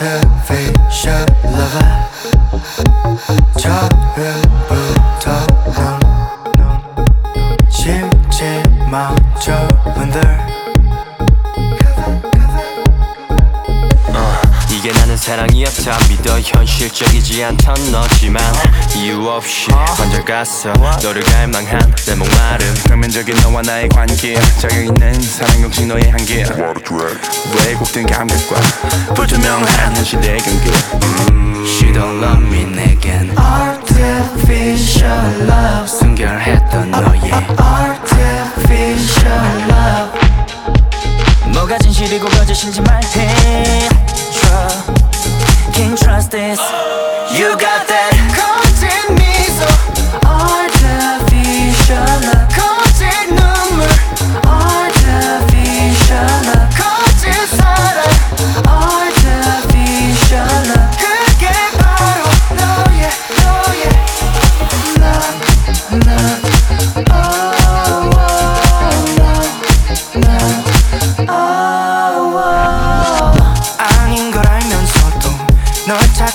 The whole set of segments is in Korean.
motivation lover Çağırın 이게 나는 사랑이었다 믿어. 현실적이지 않던 너지만 이유 없이 먼저 갔어. 너를 갈망한 내 목마름. 표면적인 너와 나의 관계. 자격 있는 사랑 공식 너의 한계. 왜곡된 감각과 불투명한 현실의 경계. She don't love me 내겐 Artificial love. 순결했던 너의 Artificial love. 뭐가 진실이고 거짓인지 말해 Can't trust this. You got that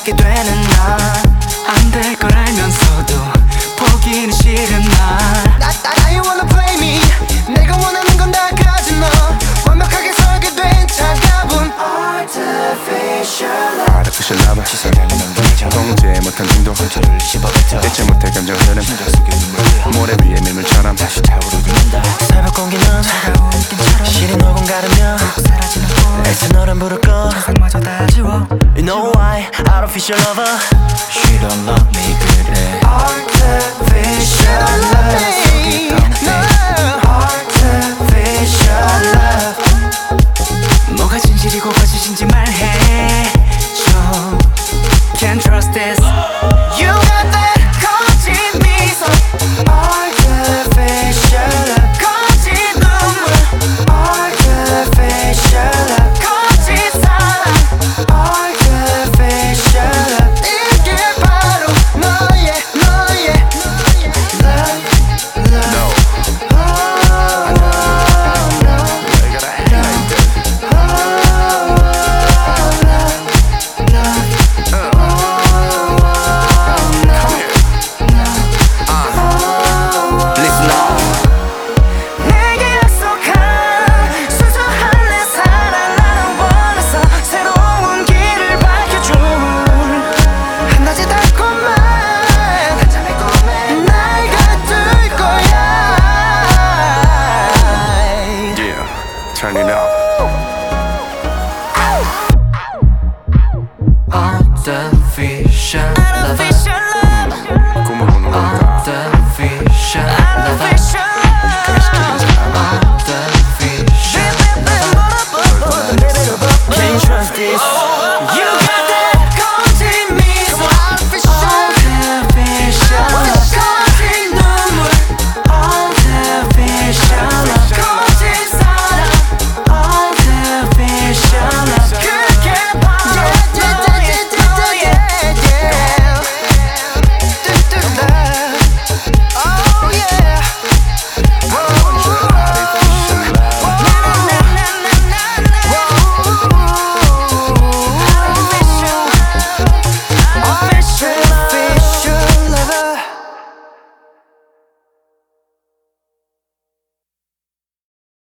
찾게 되는 난안될 걸 알면서도 포기는 싫은 날. 나, 나, 나 you wanna play me. 내가 원하는 건 다 가진 너. 완벽하게 설계 된 차가운 Artificial love. Artificial love 시선을 넘기죠 통제 못한 중독 저를 씹어뱉어 대체 못해 감정 흐름. 모래 위에 밀물처럼. 다시 타오르는다 새벽 공기는 시린 얼굴 가르며. 애써 너를 부를 거 상마저 다 know why. Artificial lover. She don't love me, baby. Artificial lover turn it up. Artificial lover. Artificial. Artificial.